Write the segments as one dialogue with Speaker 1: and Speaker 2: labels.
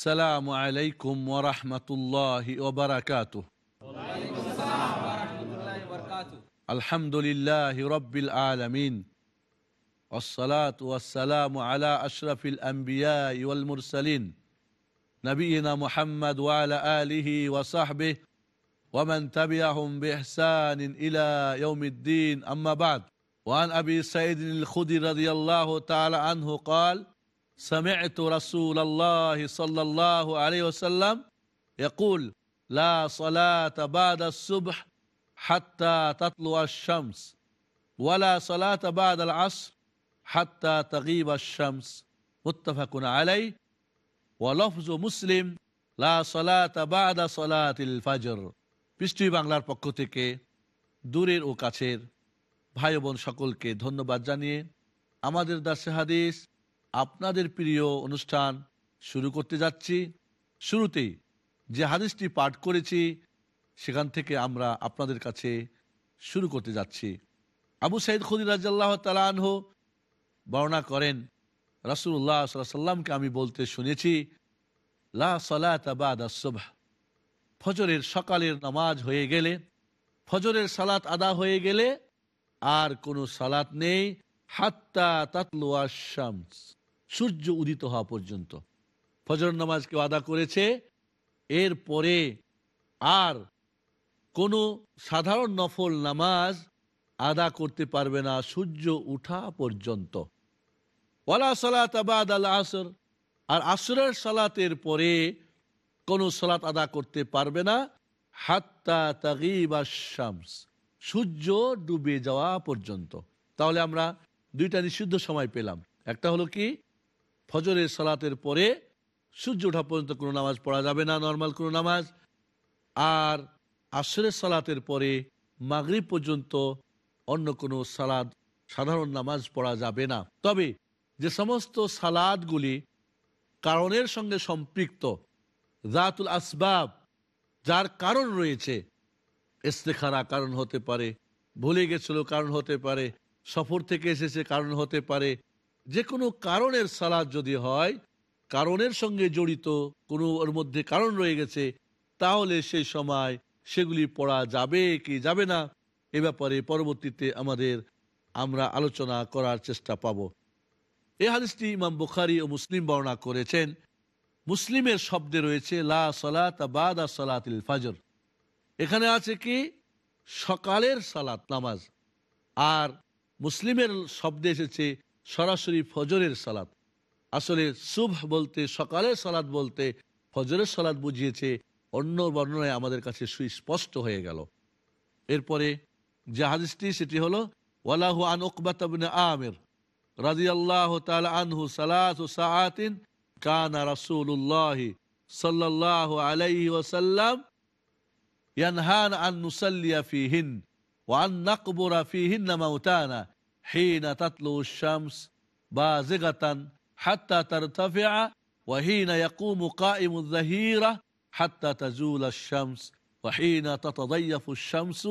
Speaker 1: السلام عليكم ورحمة الله وبركاته. الحمد لله رب العالمين. والصلاة والسلام على أشرف الأنبياء والمرسلين. نبينا محمد وعلى آله وصحبه ومن تبعهم بإحسان إلى يوم الدين. أما بعد وعن أبي سعيد الخدري رضي الله تعالى عنه قال سمعت رسول الله صلى الله عليه وسلم يقول لا صلاة بعد الصبح حتى تطلع الشمس ولا صلاة بعد العصر حتى تغيب الشمس متفق عليه ولفظ مسلم لا صلاة بعد صلاة الفجر পৃষ্টি বাংলার পক্ষ থেকে দূরের ও কাছের ভাই বোন সকলকে ধন্যবাদ জানিয়ে আমাদের দাসে হাদিস আপনাদের প্রিয় অনুষ্ঠান শুরু করতে যাচ্ছি। শুরুতেই যে হাদিসটি পাঠ করেছি, সেখান থেকে আমরা আপনাদের কাছে শুরু করতে যাচ্ছি। আবু সাইদ খুদি রাজাল্লাহ তালাহ বর্ণনা করেন রাসুল্লাহ সাল্লামকে আমি বলতে শুনেছি, লা সালাত ফজরের সকালের নামাজ হয়ে গেলে, ফজরের সালাত আদা হয়ে গেলে আর কোনো সালাত নেই, হাত্তা তাতলোয়া শামস। সূর্য উদিত হওয়া পর্যন্ত। ফজর নামাজ কেউ আদা করেছে? এর পরে আর কোনো সাধারণ নফল নামাজ আদা করতে পারবে না সূর্য উঠা পর্যন্ত। ওয়ালা সালাত আবাদ আল আসর। আর আসরের সালাতের পরে কোনো সালাত আদা করতে পারবে না। হাত্তা তাগিবা শামস। সূর্য ডুবে যাওয়া পর্যন্ত। তাহলে আমরা দুইটা নিষিদ্ধ সময় পেলাম। একটা হলো কি? ফজরের সালাতের পরে সূর্য ওঠা পর্যন্ত কোনো নামাজ পড়া যাবে না নর্মাল কোনো নামাজ। আর আসরের সালাতের পরে মাগরিব পর্যন্ত অন্য কোনো সালাদ, সাধারণ নামাজ পড়া যাবে না। তবে যে সমস্ত সালাদগুলি কারণের সঙ্গে সম্পৃক্ত জাতুল আসবাব, যার কারণ রয়েছে ইস্তেখারা কারণ হতে পারে, ভুলে গেছিল কারণ হতে পারে, সফর থেকে এসেছে কারণ হতে পারে যে কোনো কারণের সালাদ যদি হয়, কারণের সঙ্গে জড়িত, কোনো ওর মধ্যে কারণ রয়ে গেছে, তাহলে সেই সময় সেগুলি পড়া যাবে কি যাবে না, এ ব্যাপারে পরবর্তীতে আমাদের আমরা আলোচনা করার চেষ্টা পাব। এ হাদিসটি ইমাম বুখারি ও মুসলিম বর্ণনা করেছেন। মুসলিমের শব্দে রয়েছে, লা সলাত বাদা সলাতিল ফাজর। এখানে আছে কি? সকালের সালাত, নামাজ। আর মুসলিমের শব্দে এসেছে সরাসরি ফজরের সালাত। আসলে শুভ বলতে, সকালের সালাদ বলতে ফজরের সালাদ বুঝিয়েছে, অন্য বর্ণনায় আমাদের কাছে সুস্পষ্ট হয়ে গেল। এরপরে যে হাদিসটি, সেটি হলো, ওয়ালাহু আন ওকবাতাবিন আমির রাজিয়াল্লাহ তাআলা আনহু সালাতু সাআতিন কানা রাসূলুল্লাহ সাল্লাল্লাহু আলাইহি ওয়াসাল্লাম ইয়ানহান আন নুসাল্লিয়া ফিহিন ওয়া আন নাকবুরা ফিহিন মাউতানা। حين تطلع الشمس بازغة حتى ترتفع وحين يقوم قائم الظهيرة حتى تزول الشمس وحين تتضيف الشمس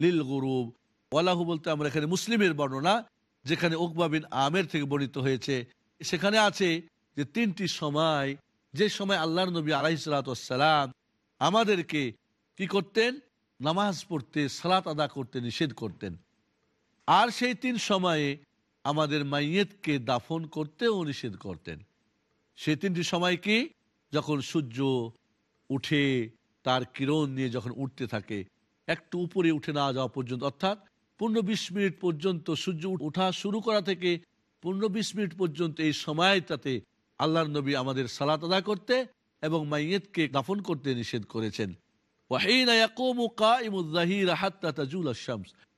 Speaker 1: للغروب ওয়ালাহু বলতে আমরা এখানে মুসলিমের বর্ণনা যেখানে উকবা বিন আমের থেকে বর্ণিত হয়েছে সেখানে আছে যে তিনটি সময় যে সময় আল্লাহর নবী আলাইসালাম আমাদেরকে কি করতেন নামাজ পড়তে সালাত আদা করতে নিষেধ করতেন আর সেই তিন সময়ে আমাদের মাইয়েতকে দাফন করতেও নিষেধ করতেন। সেই তিনটি সময় কি? যখন সূর্য উঠে তার কিরণ নিয়ে যখন উঠতে থাকে, একটু উপরে উঠে না যাওয়া পর্যন্ত, অর্থাৎ পনেরো বিশ মিনিট পর্যন্ত সূর্য উঠা শুরু করা থেকে পনেরো বিশ মিনিট পর্যন্ত এই সময়টাতে আল্লাহর নবী আমাদের সালাত আদা করতে এবং মাইয়েতকে দাফন করতে নিষেধ করেছেন।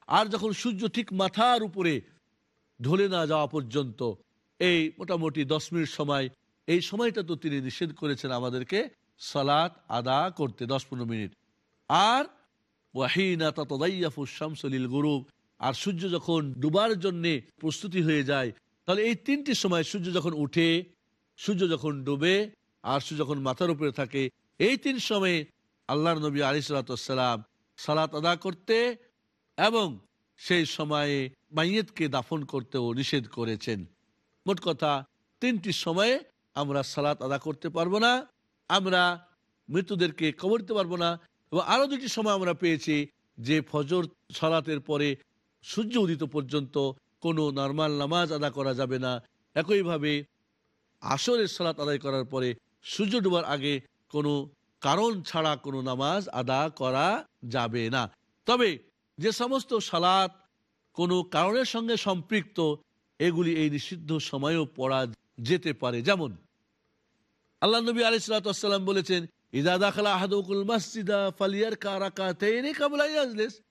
Speaker 1: আর যখন সূর্য ঠিক মাথার উপরে ঢলে না যাওয়া পর্যন্ত, এই মোটামুটি দশ মিনিট সময়, এই সময়টা তো তিনি নিষেধ করেছেন আমাদেরকে সালাত আদা করতে, দশ পনেরো মিনিট। আর ওয়াহিনা তদাইয়াফু শামসলিল গুরুব, আর সূর্য যখন ডুবার জন্যে প্রস্তুতি হয়ে যায়, তাহলে এই তিনটি সময় সূর্য যখন উঠে, সূর্য যখন ডুবে, আর সূর্য যখন মাথার উপরে থাকে, এই তিন সময়ে আল্লাহর নবী আলিসাল্লাম সালাত আদা করতে এবং সেই সময়ে মাইয়েতকে দাফন করতেও নিষেধ করেছেন। মোট কথা, তিনটি সময়ে আমরা সালাত আদা করতে পারব না, আমরা মৃত্যুদেরকে কবর দিতে পারব না এবং আরও দুটি সময় আমরা পেয়েছি যে ফজর সালাতের পরে সূর্য উদিত পর্যন্ত কোনো নর্মাল নামাজ আদা করা যাবে না। একইভাবে আসরের সালাত আদায় করার পরে সূর্য ডুবার আগে কোনো কারণ ছাড়া কোনো নামাজ আদা করা যাবে না। তবে যে সমস্ত সালাত কোনো কারণের সঙ্গে সম্পৃক্ত, এগুলি এই নিষিদ্ধ সময়েও পড়া যেতে পারে। যেমন, আল্লাহ নবী আলিসাল্লাম বলেছেন, ইদা দাখলা আহাদুকুল ফালিয়ার ইয়াজলিস।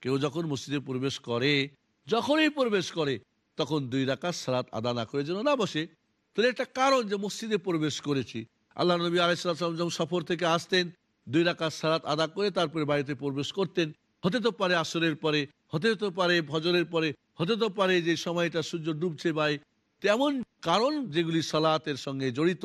Speaker 1: কেউ যখন মসজিদে প্রবেশ করে, যখনই প্রবেশ করে, তখন দুই রাকাত সালাত আদা না করে যেন না বসে। তাহলে একটা কারণ যে মসজিদে প্রবেশ করেছি। আল্লাহ নবী আলাইসাল্লাম যখন সফর থেকে আসতেন, দুই রাকাত সালাত আদা করে তারপরে বাড়িতে প্রবেশ করতেন হতে তো পারে আসরের পরে, হতে তো পারে ভজরের পরে, হতে তো পারে যে সময়টা সূর্য ডুবছে বাই তেমন কারণ যেগুলি সালাতের সঙ্গে জড়িত,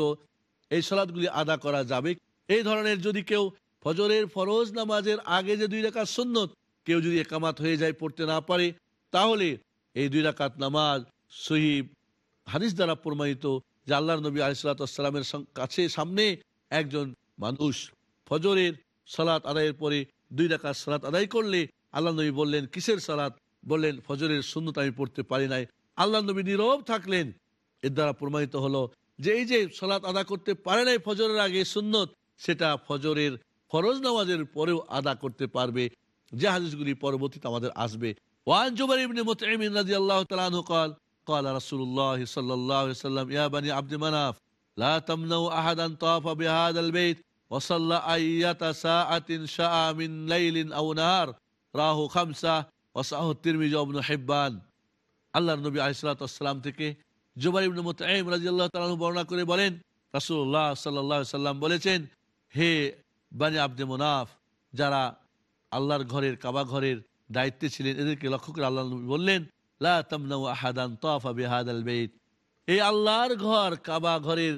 Speaker 1: এই সালাদগুলি আদা করা যাবে। এই ধরনের যদি কেউ ফজরের ফরজ নামাজের আগে যে দুই রাকাত সুন্নত কেউ যদি একামাত হয়ে যায়, পড়তে না পারে, তাহলে এই দুই রাকাত নামাজ সহিব হাদিস দ্বারা প্রমাণিত যে আল্লাহর নবী আলিসাল্লামের কাছে সামনে একজন মানুষ ফজরের সালাত আদায়ের পরে দুই রাকাত সালাত আদায় করলে আল্লাহ নবী বললেন কিসের সালাত বললেন ফজরের সুন্নত আমি পড়তে পারি নাই আল্লাহ নবী নীরব থাকলেন এর দ্বারা প্রমাণিত হলো যে এই যে সালাত আদা করতে পারে নাই ফজরের আগে সুন্নত সেটা ফজরের ফরজ নামাজের পরেও আদা করতে পারবে যে হাদিসগুলি পরবর্তীতে আমাদের আসবে ওয়ান জুবাইর ইবনে মুতঈম রাদিয়াল্লাহু তাআলা আনহু قال قال رسول الله صلى الله عليه وسلم يا بني عبد مناف لا تمنعوا احدا طاف بهذا البيت ওসল্লা আইয়াতা সা আতিন শাহ আমিন আউনার রাহু খামসা ওসাহ তিরমিজ অবনু হেব্বান আল্লাহ নবী আলিসাল্লাম থেকে জুবাই ইবনু মুতাইম রাজিয়াল্লাহ তালু বর্ণনা করে বলেন রাসুল্লাহ সাল্লাহ সাল্লাম বলেছেন, হে বানি আব্দে মুনাফ, যারা আল্লাহর ঘরের কাবা ঘরের দায়িত্বে ছিলেন, এদেরকে লক্ষ্য করে আল্লাহ বললেন, লা তামনাউ আহাদান তফা বেহাদ আল বেইত। এই আল্লাহর ঘর, কাবা ঘরের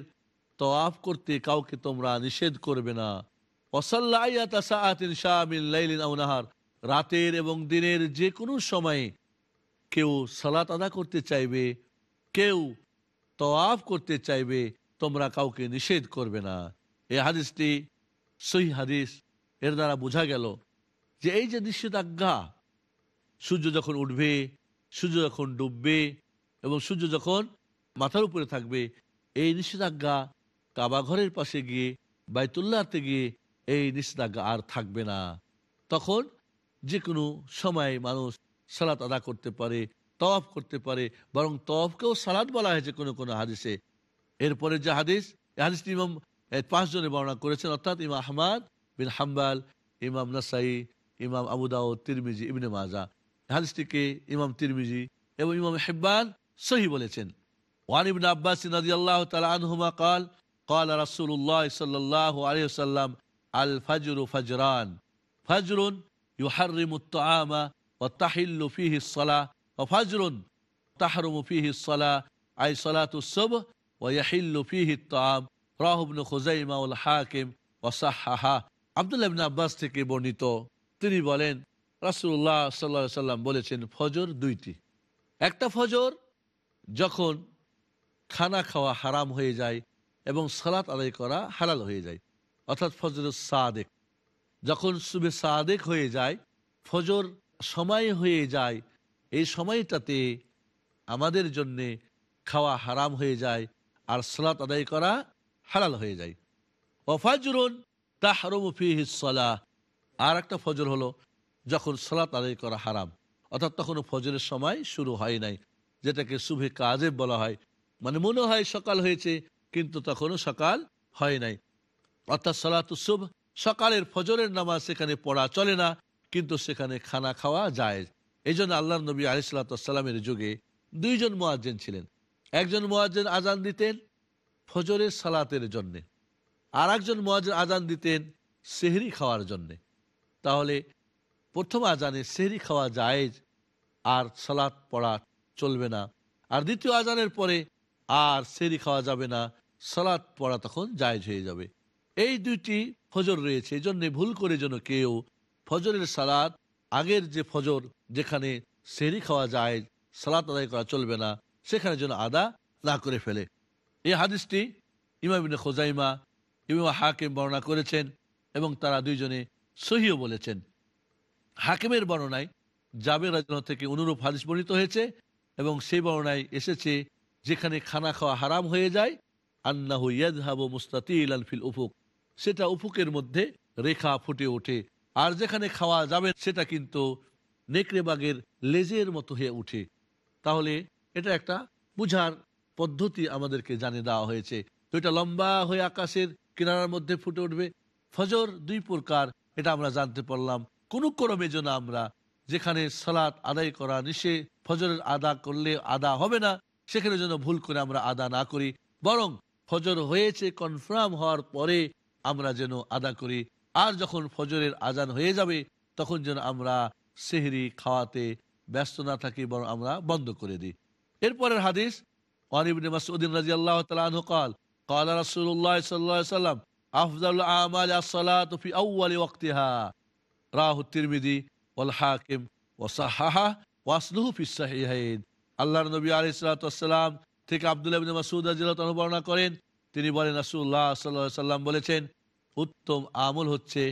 Speaker 1: তওয়াফ করতে কাউকে তোমরা নিষেধ করবে না। রাতের এবং দিনের যে কোনো সময়ে কেউ সালাত আদা করতে চাইবে, কেউ তওয়াফ করতে চাইবে, তোমরা কাউকে নিষেধ করবে না। এই হাদিসটি সহি হাদিস, এর দ্বারা বোঝা গেল যে এই যে নিষেধাজ্ঞা, সূর্য যখন উঠবে, সূর্য যখন ডুববে এবং সূর্য যখন মাথার উপরে থাকবে, এই নিষেধাজ্ঞা কাবাঘরের পাশে গিয়ে, বাইতুল্লাহতে গিয়ে এই নিষেধাজ্ঞা আর থাকবে না। তখন যে কোনো সময় মানুষ সালাত আদা করতে পারে তফ করতে পারে, বরং তফকেও সালাদ বলা হয়েছে কোনো কোনো হাদিসে। এরপরে যে হাদিস হাদিস ইমাম পাঁচজনে বর্ণনা করেছেন, অর্থাৎ ইমাম আহমাদ বিন হাম্বাল, ইমাম নাসাই, ইমাম আবুদাও তিরমিজি, ইবনে মাজা হাদিসটিকে ইমাম তিরমিজি এবং ইমাম হেব্বান সহি বলেছেন। ওয়ান ইবিন আব্বাস নদী আল্লাহ তালা আনহুমা কাল قال رسول الله صلى الله عليه وسلم الفجر فجران فجر يحرم الطعام وتحل فيه الصلاة وفجر تحرم فيه الصلاة أي صلاة الصبح ويحل فيه الطعام রাহ ابن খুজাইমা উল হাকিম ওয়াসাহা আব্দুল্লাহ ইবনে আব্বাস থেকে বর্ণিত তিনি বলেন রাসূলুল্লাহ সাল্লাল্লাহু আলাইহি সাল্লাম বলেছেন ফজর দুইটি একটা ফজর যখন খানা খাওয়া হারাম হয়ে যায় এবং সালাত আদায় করা হালাল হয়ে যায়। অর্থাৎ ফজর সাদেক। যখন সুবে সাদেক হয়ে যায়, ফজর সময় হয়ে যায়, এই সময়টাতে আমাদের জন্যে খাওয়া হারাম হয়ে যায় আর সালাত আদায় করা হালাল হয়ে যায়। অফাজরুন তাহরমফিহিসলা আর একটা ফজর হলো যখন সালাত আদায় করা হারাম। অর্থাৎ তখন ফজরের সময় শুরু হয় নাই, যেটাকে শুভে কাজে বলা হয়। মানে মনে হয় সকাল হয়েছে কিন্তু তখনও সকাল হয় নাই। অর্থাৎ সালাত শুভ সকালের ফজরের নামাজ সেখানে পড়া চলে না, কিন্তু সেখানে খানা খাওয়া যায় এই জন্য আল্লাহ নবী আলিসাল্লামের যুগে দুইজন মোয়াজ্জেন ছিলেন। একজন মোয়াজ্জেন আজান দিতেন ফজরের সালাতের জন্যে আর একজন মোয়াজ্জেন আজান দিতেন সেহরি খাওয়ার জন্যে। তাহলে প্রথম আজানে সেহরি খাওয়া জায়েজ, আর সালাত পড়া চলবে না। আর দ্বিতীয় আজানের পরে আর সেহরি খাওয়া যাবে না। সালাত পড়া তখন জায়েজ হয়ে যাবে। এই দুইটি ফজর রয়েছে। এই জন্যে ভুল করে যেন কেউ ফজরের সালাত, আগের যে ফজর যেখানে সেহরি খাওয়া যায়, সালাত আদায় করা চলবে না, সেখানে যেন আদা না করে ফেলে। এই হাদিসটি ইমামিন খোজাইমা, ইমাম হাকিম বর্ণনা করেছেন এবং তারা দুইজনে সহিও বলেছেন। হাকিমের বর্ণনায় জাবের রাজন থেকে অনুরূপ হাদিস বর্ণিত হয়েছে এবং সেই বর্ণনায় এসেছে, যেখানে খানা খাওয়া হারাম হয়ে যায় উফুক। সেটা উফুকের মধ্যে রেখা ফুটে ওঠে, আর যেখানে খাওয়া যাবে সেটা কিন্তু নেকড়ে বাগের লেজের মতো হয়ে উঠে। তাহলে এটা একটা বুঝার পদ্ধতি আমাদেরকে জানিয়ে দেওয়া হয়েছে। তো এটা লম্বা হয়ে আকাশের কিনারার মধ্যে ফুটে উঠবে। ফজর দুই প্রকার, এটা আমরা জানতে পারলাম। কোনো ক্রমে যেন আমরা যেখানে সালাত আদায় করা নিষে ফজরের আদা করলে আদা হবে না, সেখানে যেন ভুল করে আমরা আদা না করি। বরং ফজর হয়েছে কনফার্ম হওয়ার পরে আমরা যেন আদা করি আর যখন ফজরের আজান হয়ে যাবে তখন যেন আমরা সেহরি খাওয়াতে ব্যস্ত না থাকি বরং আমরা বন্ধ করে দিই এরপরের হাদিস ওয়ানিবিন মাসউদ্দিন রাদিয়াল্লাহু তাআলা আনহু قال قال رسول الله صلى الله عليه وسلم افضل الاعمال الصلاه في اول وقتها রাহু তিরমিদি ওয়াল হাকিম ওয়াসাহাহা ওয়াসলুহু ফিস সাহিহাইন আল্লাহর নবী আলাইহিস সালাতু ওয়াসসালাম থেকে আব্দুল্লাহ রাদিয়াল্লাহু তাআলা বর্ণনা করেন, তিনি বলেন, রাসূলুল্লাহ সাল্লাল্লাহু আলাইহি সাল্লাম বলেছেন, উত্তম আমল হচ্ছে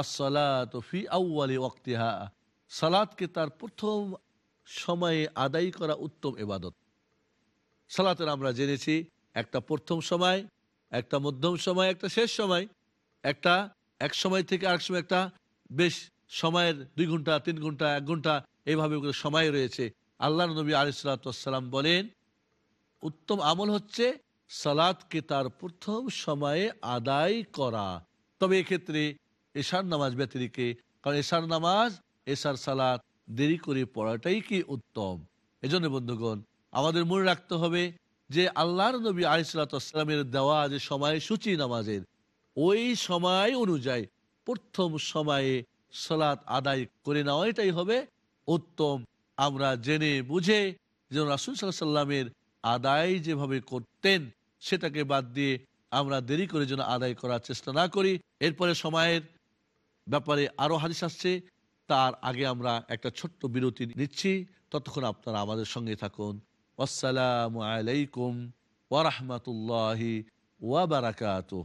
Speaker 1: আসসালাতু ফি আউয়ালি ওয়াক্তিহা। সালাতকে তার প্রথম সময়ে আদায় করা উত্তম এবাদত সালাতের আমরা জেনেছি, একটা প্রথম সময়, একটা মধ্যম সময়, একটা শেষ সময়, একটা এক সময় থেকে আরেক সময়, একটা বেশ সময়ের দুই ঘণ্টা, তিন ঘণ্টা, এক ঘণ্টা এইভাবে সময় রয়েছে। আল্লাহ নবী আলিসাল্লাম বলেন উত্তম আমল হচ্ছে সালাদকে তার প্রথম সময়ে আদায় করা। তবে এক্ষেত্রে এশার নামাজ ব্যতিরিকে, কারণ এশার নামাজ, এশার সালাত দেরি করে পড়াটাই কি উত্তম? এজন্য বন্ধুগণ, আমাদের মনে রাখতে হবে যে আল্লাহর নবী আলিসাল্লামের দেওয়া যে সময় সূচি নামাজের, ওই সময় অনুযায়ী প্রথম সময়ে সলাৎ আদায় করে নেওয়া এটাই হবে উত্তম। আমরা জেনে বুঝে যেন রাসুল সাল্লামের আদায় যেভাবে করতেন, সেটাকে বাদ দিয়ে আমরা দেরি করে যেন আদায় করার চেষ্টা না করি। এরপরে সময়ের ব্যাপারে আরও হাদিস আসছে। তার আগে আমরা একটা ছোট্ট বিরতি নিচ্ছি। ততক্ষণ আপনারা আমাদের সঙ্গে থাকুন। আসসালামু আলাইকুম ওরহমতুল্লাহি ওয়াবারাকাতুহ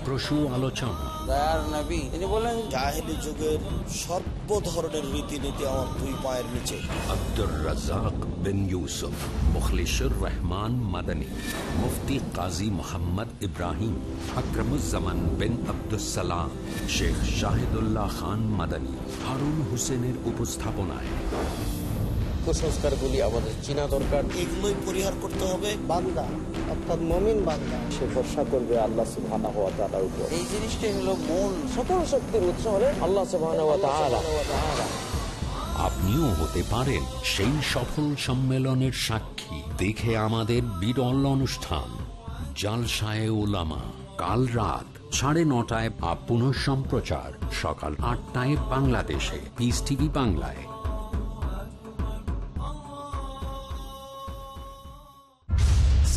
Speaker 2: ফলপ্রসূ আলোচনা।
Speaker 3: তিনি বলেন
Speaker 4: জাহেলি যুগের সর্ব ধরনের রীতিনীতি আমার দুই পায়ের নিচে।
Speaker 2: আব্দুর রাজাক বিন ইউসুফ মুখলিসুর রহমান মাদানী মুফতি কাজী মোহাম্মদ ইব্রাহিম আকরমুজ্জামান বিন আব্দুসালাম শেখ শাহিদুল্লাহ খান মাদানী হারুন হোসেনের উপস্থাপনায়।
Speaker 3: কুসংস্কারগুলি আমাদের চিনা দরকার।
Speaker 4: এগুলোই পরিহার করতে হবে।
Speaker 5: বান্দা অর্থাৎ মমিন বান্দা। সে ভরসা করবে আল্লাহ সুবহানাহু ওয়া তাআলার উপর।
Speaker 3: এই জিনিসটাই হলো মূল। সকল শক্তির উৎস হলে আল্লাহ সুবহানাহু ওয়া তাআলা।
Speaker 2: আপনিও হতে পারেন সেই সফল সম্মেলনের সাক্ষী। দেখে আমাদের বিরল অনুষ্ঠান। জালসায় ওলামা কাল রাত সাড়ে নটায় বা পুনঃ সম্প্রচার সকাল আটটায় বাংলাদেশে। পিস টিভি বাংলায়।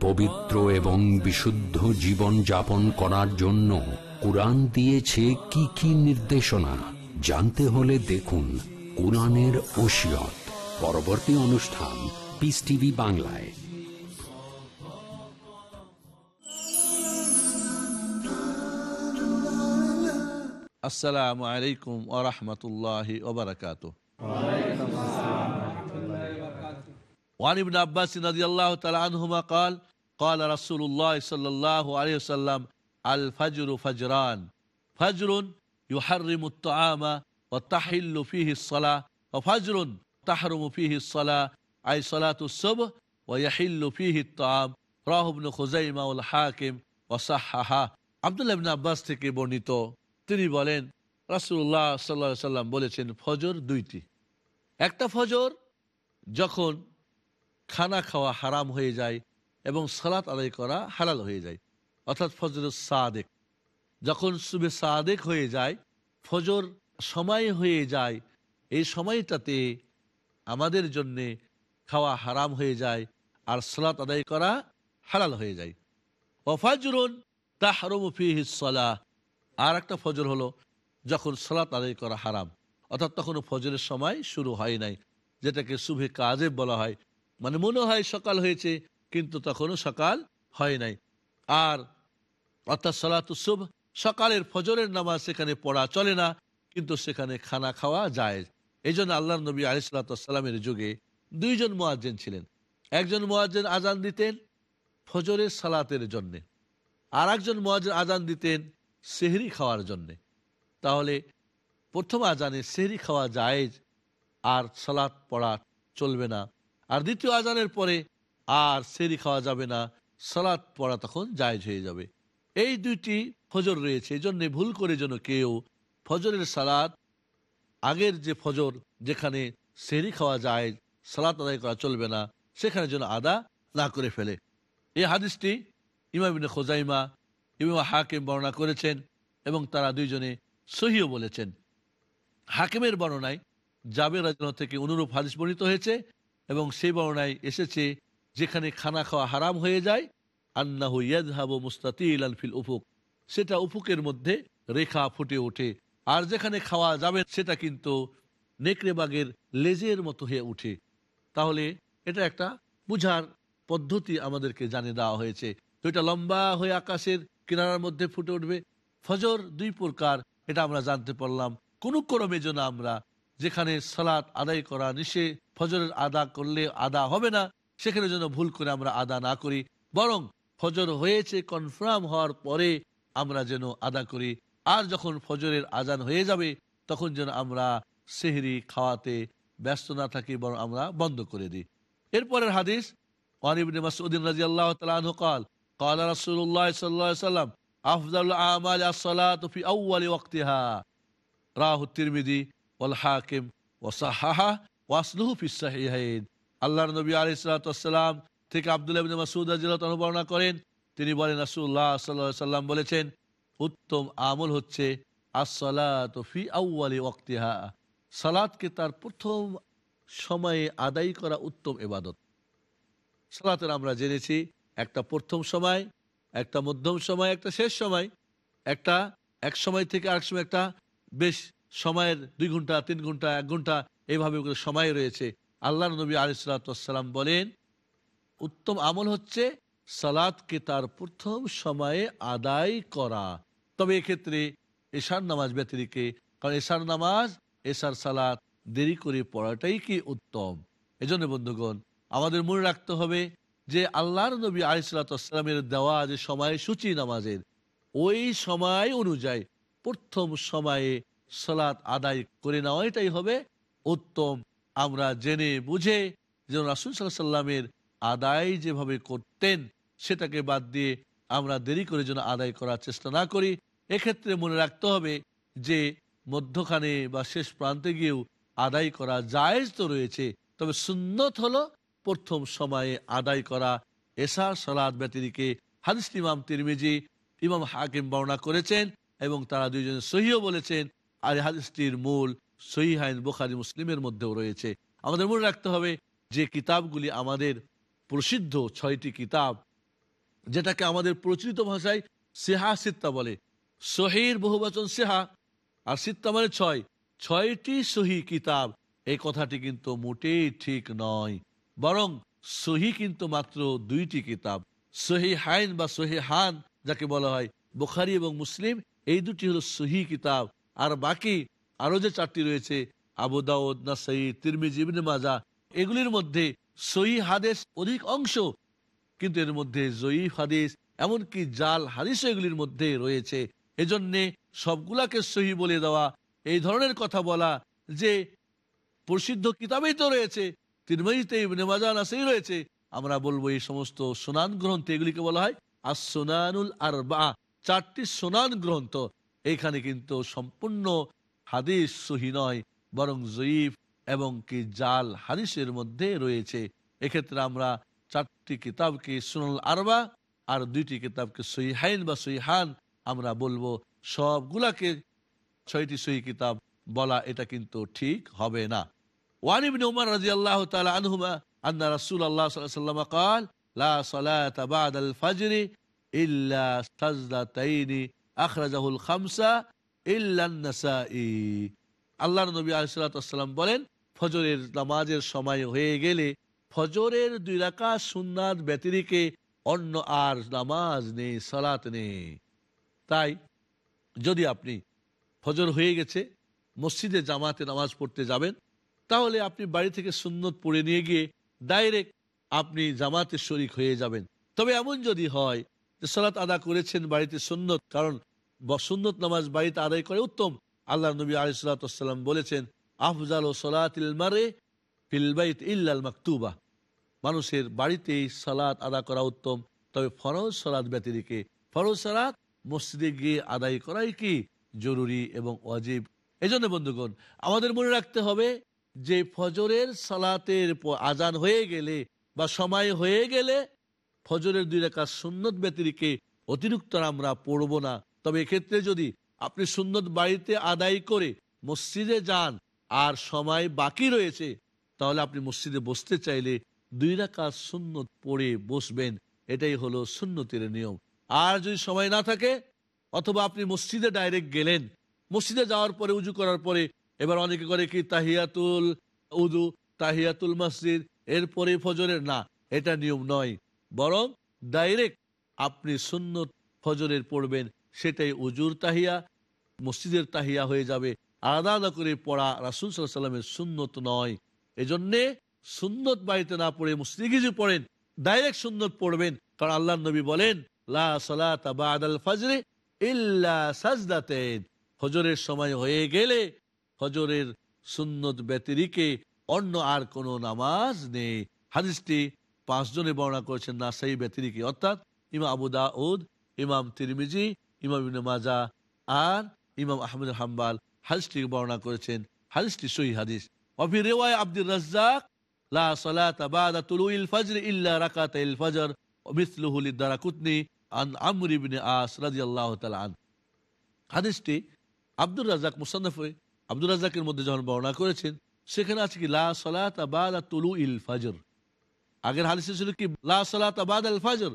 Speaker 2: পবিত্র এবং বিশুদ্ধ জীবন যাপন করার জন্য কোরআন দিয়েছে কি কি নির্দেশনা? জানতে হলে দেখুন কোরআনের ওসিয়ত। পরবর্তী অনুষ্ঠান পিস টিভি বাংলায়।
Speaker 1: আসসালামু আলাইকুম ওরহমতুল্লাহ ওবরাকাত وعن ابن عباس رضي الله تعالى عنهما قال قال رسول الله صلى الله عليه وسلم الفجر فجران فجر يحرم الطعام وتحل فيه الصلاة وفجر تحرم فيه الصلاة أي صلاة الصبح ويحل فيه الطعام راه ابن خزيمة والحاكم وصححه আবদুল্লাহ ইবনে আব্বাস থেকে বর্ণিত তিনি বলেন রাসূলুল্লাহ সাল্লাল্লাহু আলাইহি সাল্লাম বলেছেন ফজর দুইটি একটা ফজর যখন খানা খাওয়া হারাম হয়ে যায় এবং সালাত আদায় করা হালাল হয়ে যায়। অর্থাৎ ফজর সাদেক। যখন সুবে সাদেক হয়ে যায়, ফজর সময় হয়ে যায়, এই সময়টাতে আমাদের জন্যে খাওয়া হারাম হয়ে যায় আর সালাত আদায় করা হালাল হয়ে যায়। ওফাজরুন তাহরম ফিহিসালাহ আর একটা ফজর হলো যখন সালাত আদায় করা হারাম। অর্থাৎ তখনও ফজরের সময় শুরু হয় নাই, যেটাকে শুভে কাজে বলা হয়। মানে মনে হয় সকাল হয়েছে, কিন্তু তখনও সকাল হয় নাই। আর অর্থাৎ সালাতুসুভ সকালের ফজরের নামাজ সেখানে পড়া চলে না, কিন্তু সেখানে খানা খাওয়া যায় এই জন্য আল্লাহ নবী আলিসাল্লামের যুগে দুইজন মোয়াজ্জেন ছিলেন। একজন মোয়াজ্জেন আজান দিতেন ফজরের সালাতের জন্যে, আর একজন মোয়াজ্জেন আজান দিতেন সেহরি খাওয়ার জন্যে। তাহলে প্রথম আজানে সেহরি খাওয়া জায়েজ, আর সালাত পড়া চলবে না। আর দ্বিতীয় আজানের পরে আর সেরি খাওয়া যাবে না, সালাদ পড়া তখন জায়েজ হয়ে যাবে। এই দুইটি ফজর রয়েছে এই জন্যে ভুল করে যেন কেউ ফজরের সালাদ, আগের যে ফজর যেখানে সেরি খাওয়া যায় সালাত আদায় করা চলবে না, সেখানে যেন আদা না করে ফেলে। এই হাদিসটি ইমামিন খোজাইমা, ইমাম হাকিম বর্ণনা করেছেন এবং তারা দুইজনে সহিও বলেছেন। হাকিমের বর্ণনায় জাবের রাজন থেকে অনুরূপ হাদিস বর্ণিত হয়েছে এবং সেই বর্ণনায় এসেছে, যেখানে খানা খাওয়া হারাম হয়ে যায়, আন্নাহু ইয়াদহাবু মুস্তাতিল ফিল উফুক। সেটা উফুকের মধ্যে রেখা ফুটে ওঠে। আর যেখানে খাওয়া যাবে, সেটা কিন্তু নেকড়ে বাগের লেজের মতো হয়ে উঠে। তাহলে এটা একটা বুঝার পদ্ধতি আমাদেরকে জানিয়ে দেওয়া হয়েছে। তো এটা লম্বা হয়ে আকাশের কিনারার মধ্যে ফুটে উঠবে। ফজর দুই প্রকার, এটা আমরা জানতে পারলাম। কোন ক্রমে যেন আমরা যেখানে সালাত আদায় করা নিষে ফজরের আদা করলে আদা হবে না সেখানে যেন ভুল করে আমরা আদা না করি বরং ফজর হয়েছে কনফার্ম হওয়ার পরে আমরা যেন আদা করি আর যখন ফজরের আজান হয়ে যাবে তখন যেন আমরা সেহরি খাওয়াতে ব্যস্ত না থাকি বরং আমরা বন্ধ করে দিই এরপরের হাদিস ওয়ানিবিন মাসউদ্দিন রাদিয়াল্লাহু তাআলা আনহু قال قال رسول الله صلى الله عليه وسلم افضل الاعمال الصلاه في اول وقتها রাহু তিরমিদি ওয়াল হাকিম ওয়াসাহাহা ওয়াসলুহু ফিস সাহিহাইন। আল্লাহর নবী আলাইহিস সালাতু ওয়াসসালাম থেকে আব্দুল্লাহ মাসউদ রাদিয়াল্লাহু বর্ণনা করেন, তিনি বলেন রাসুল্লাহ সাল্লাহ সাল্লাম বলেছেন, উত্তম আমল হচ্ছে আসলাত ফি আউ্বালি ওয়াক্তিহা। সালাদকে তার প্রথম সময়ে আদায় করা উত্তম এবাদত সালাতের আমরা জেনেছি, একটা প্রথম সময়, একটা মধ্যম সময়, একটা শেষ সময়, একটা এক সময় থেকে আরেক সময়, একটা বেশ সময়ের দুই ঘণ্টা, তিন ঘণ্টা, এক ঘণ্টা এইভাবে সময় রয়েছে। আল্লাহ নবী আলিসাল্লাম বলেন, উত্তম আমল হচ্ছে সালাদকে তার প্রথম সময়ে আদায় করা। তবে এক্ষেত্রে এশার নামাজ ব্যতিরিকে, কারণ এশার নামাজ, এশার সালাত দেরি করে পড়াটাই কি উত্তম? এজন্য বন্ধুগণ, আমাদের মনে রাখতে হবে যে আল্লাহর নবী আলিসাল্লামের দেওয়া যে সময় সূচি নামাজের, ওই সময় অনুযায়ী প্রথম সময়ে সালাত আদায় করে নেওয়া এটাই হবে উত্তম। আমরা জেনে বুঝে যেন রাসুল সাল্লাহ সাল্লামের আদায় যেভাবে করতেন, সেটাকে বাদ দিয়ে আমরা দেরি করে যেন আদায় করার চেষ্টা না করি। এক্ষেত্রে মনে রাখতে হবে যে মধ্যখানে বা শেষ প্রান্তে গিয়েও আদায় করা জায়েজ তো রয়েছে, তবে সুন্নত হলো প্রথম সময়ে আদায় করা। এশার সালাদ ব্যতিরিকে হাদিস ইমাম তিরমিজি, ইমাম হাকিম বর্ণনা করেছেন এবং তারা দুইজন সহিও বলেছেন, আর হাদিসটির মূল সহি হাইন বোখারি মুসলিমের মধ্যেও রয়েছে। আমাদের মনে রাখতে হবে যে কিতাবগুলি আমাদের প্রসিদ্ধ ছয়টি কিতাব, যেটাকে আমাদের প্রচলিত ভাষায় সেহা সিত্তা বলে। সহির বহুবচন সেহা আর সিত্তা মানে ছয়। ছয়টি সহি কিতাব, এই কথাটি কিন্তু মোটেই ঠিক নয়। বরং সহি কিন্তু মাত্র দুইটি কিতাব। সহি হাইন বা সহি হান, যাকে বলা হয় বুখারি এবং মুসলিম, এই দুটি হলো সহি কিতাব। আর বাকি আরও যে চারটি রয়েছে, আবু দাউদ নাসাই তিরমিজ, ইবনে মাজা, এগুলির মধ্যে সহি হাদেশ অধিক অংশ। কিন্তু এর মধ্যে জয়ীফ হাদিস, এমনকি জাল হাদিস এগুলির মধ্যে রয়েছে। এজন্যে সবগুলাকে সহি বলে দেওয়া, এই ধরনের কথা বলা যে প্রসিদ্ধ কিতাবেই তো রয়েছে, তিরমিজিতে ইবনে মাজা নাসাই রয়েছে। আমরা বলব এই সমস্ত সোনান গ্রন্থ এগুলিকে বলা হয় আর সোনানুল আর বা চারটি সোনান গ্রন্থ। এখানে কিন্তু সম্পূর্ণ হাদিস সহি নয়, বরং জয়ীফ এবং কি জাল হাদিসের মধ্যে রয়েছে। এক্ষেত্রে আমরা চারটি কিতাবকে সুনল আরবা আর দুইটি কিতাবকে সহিহাইন বা সহিহান আমরা বলব। সবগুলাকে ছয়টি সহি কিতাব বলা এটা কিন্তু ঠিক হবে না। ওয়ানিবিন উমার রাজি আল্লাহ তালা আনহুমা আন্না রাসুল আল্লাহ সাল্লাম কাল, লা সালাত আল ফাজরি ইল্লা সাজদাতাইনি আখরাজাহুল খামসা আল্লাহ নবী আলসালাম বলেন, ফজরের নামাজের সময় হয়ে গেলে ফজরের দুই রাকা সুন্নাদ ব্যতিরিকে অন্য আর নামাজ নেই, সালাত নেই। তাই যদি আপনি ফজর হয়ে গেছে, মসজিদে জামাতে নামাজ পড়তে যাবেন, তাহলে আপনি বাড়ি থেকে সুন্নত পড়ে নিয়ে গিয়ে ডাইরেক্ট আপনি জামাতে শরিক হয়ে যাবেন। তবে এমন যদি হয় যে সলাৎ আদা করেছেন বাড়িতে সুন্নত, কারণ সুন্নত নামাজ বাড়িতে আদায় করে উত্তম। আল্লাহ নবী আলিসাল্লাম বলেছেন, আফজাল ও সলাতিল মারে ফিলবাইত ইল্লাল মাকতুবা। মানুষের বাড়িতেই সালাত আদা করা উত্তম। তবে ফরজ সালাদ ব্যতিরিকে, ফরজ সালাত মসজিদে গিয়ে আদায় করাই কি জরুরি এবং অজীব এই জন্য বন্ধুগণ, আমাদের মনে রাখতে হবে যে ফজরের সালাতের আজান হয়ে গেলে বা সময় হয়ে গেলে ফজরের দুই রেখা সুন্নত ব্যতিরিকে অতিরিক্ত আমরা পড়ব না। তবে এক্ষেত্রে যদি আপনি সুন্নত বাড়িতে আদায় করে মসজিদে যান আর সময় বাকি রয়েছে, তাহলে আপনি মসজিদে বসতে চাইলে দুই রাখা সুন্নত পড়ে বসবেন। এটাই হলো সুন্নতির নিয়ম। আর যদি সময় না থাকে, অথবা আপনি মসজিদে ডাইরেক্ট গেলেন, মসজিদে যাওয়ার পরে উজু করার পরে, এবার অনেকে করে কি তাহিয়াতুল উদু তাহিয়াতুল মসজিদ, এরপরে ফজরের। না, এটা নিয়ম নয়। বরং ডাইরেক্ট আপনি সুন্নত ফজরের পড়বেন। সেটাই উজুর তাহিয়া, মসজিদের তাহিয়া হয়ে যাবে। আলাদা আলাদা করে পড়া রাসুল সাল্লামের সুন্নত নয়। এজন্যে সুন্নত বাড়িতে না পড়ে মসজিদে কিছু পড়েন ডাইরেক্ট সুন্নত পড়বেন। কারণ আল্লাহ নবী বলেন ফজরের সময় হয়ে গেলে ফজরের সুন্নত ব্যতিরিকে অন্য আর কোনো নামাজ নেই। হাদিসটি পাঁচজনে বর্ণনা করেছেন না সেই ব্যতিরিকে। অর্থাৎ ইমাম আবু দাউদ, ইমাম তিরমিজি ইমাম মাজা আর ইমাম আহমদ হাম্বাল হাদিসটি বর্ণনা করেছেন। হাদিসটি সহি হাদিস। অফি রেওয়ায় আব্দুর রাজ্জাক, লা ইল্লা লিদারাকুতনি আন আন হাদিসটি আব্দুর রাজাকের মধ্যে যখন করেছেন, সেখানে আছে কি, লা তুলু ইল আগের হাদিসে ছিল কি, লা আল ফাজর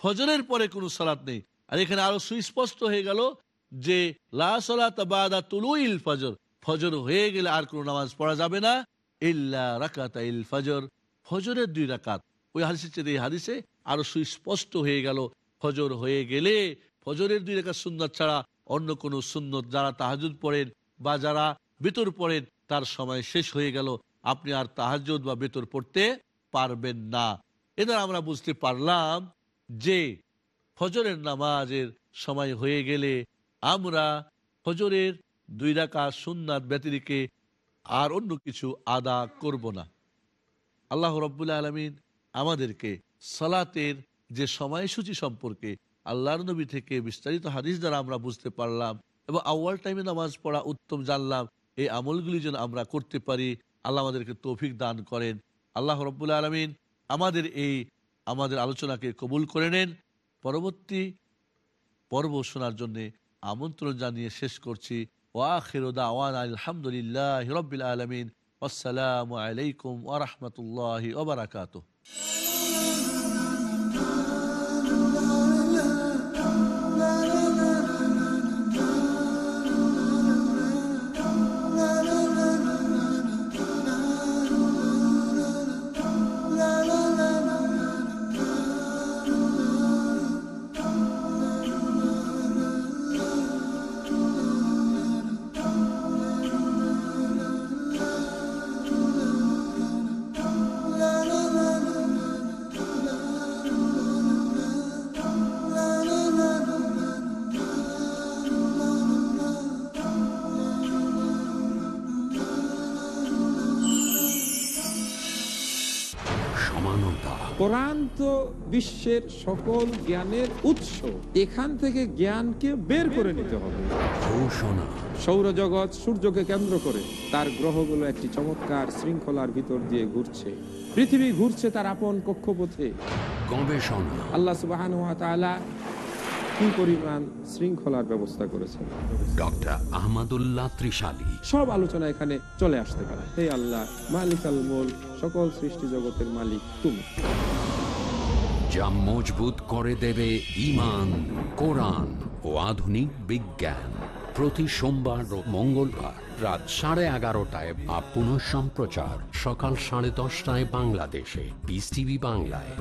Speaker 1: ফজরের পরে কোনো সালাত নেই। আর এখানে আরও সুস্পষ্ট হয়ে গেল যে ফজর। ফজর হয়ে গেলে আর কোনো নামাজ পড়া যাবে না। ইল্লা রাকাত ইল ফজর। ফজরের দুই রাকাত। ওই হাদিসের চেয়ে এই হাদিসে আরও সুস্পষ্ট হয়ে গেল ফজর হয়ে গেলে। ফজরের দুই রেখা সুন্নত ছাড়া অন্য কোনো সুন্নত যারা তাহাজুদ পড়েন বা যারা বেতর পড়েন, তার সময় শেষ হয়ে গেল। আপনি আর তাহাজুদ বা বেতর পড়তে পারবেন না। এদের আমরা বুঝতে পারলাম যে ফজরের নামাজের সময় হয়ে গেলে আমরা ফজরের দুই রাকা সুন্নাত ব্যতিরিকে আর অন্য কিছু আদা করব না। আল্লাহ রব্বুল্লা আলমিন আমাদেরকে সালাতের যে সময়সূচি সম্পর্কে আল্লাহর নবী থেকে বিস্তারিত হাদিস দ্বারা আমরা বুঝতে পারলাম এবং আউয়াল টাইমে নামাজ পড়া উত্তম জানলাম। এই আমলগুলি যেন আমরা করতে পারি, আল্লাহ আমাদেরকে তৌফিক দান করেন। আল্লাহ রব্বুল্লা আলমিন আমাদের এই, আমাদের আলোচনাকে কবুল করে নেন। পরবর্তী পর্ব শোনার জন্যে আমন্ত্রণ জানিয়ে শেষ করছি। ওয়াখিরুদা ওয়ান আলহামদুলিল্লাহ রবিল আলমিন। আসসালামু আলাইকুম ওরহমতুল্লাহ ওবরাকাত
Speaker 6: বিশ্বের সকল জ্ঞানের উৎস। এখান থেকে জ্ঞানকে বের করে নিতে হবে।
Speaker 2: ঘোষণা।
Speaker 6: সৌরজগৎ সূর্যকে কেন্দ্র করে তার গ্রহগুলো একটি চমৎকার শৃঙ্খলার ভিতর দিয়ে ঘুরছে। পৃথিবী ঘুরছে তার আপন কক্ষপথে।
Speaker 2: গবেষণা।
Speaker 6: আল্লাহ সুবাহ কি পরিমাণ শৃঙ্খলার ব্যবস্থা করেছেন?
Speaker 2: ডক্টর আহমদুল্লাহ ত্রিশালী।
Speaker 6: সব আলোচনা এখানে চলে আসতে পারে। হে আল্লাহ মালিক আল সকল সৃষ্টি জগতের মালিক তুমি।
Speaker 2: যা মজবুত করে দেবে ইমান কোরআন ও আধুনিক বিজ্ঞান। প্রতি সোমবার ও মঙ্গলবার রাত সাড়ে এগারোটায় বা পুনঃ সম্প্রচার সকাল সাড়ে দশটায় বাংলাদেশে। পিস টিভি বাংলায়।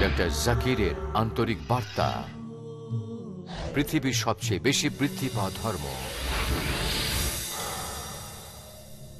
Speaker 7: ডক্টর জাকিরের আন্তরিক বার্তা। পৃথিবীর সবচেয়ে বেশি বৃদ্ধি পাওয়া ধর্ম।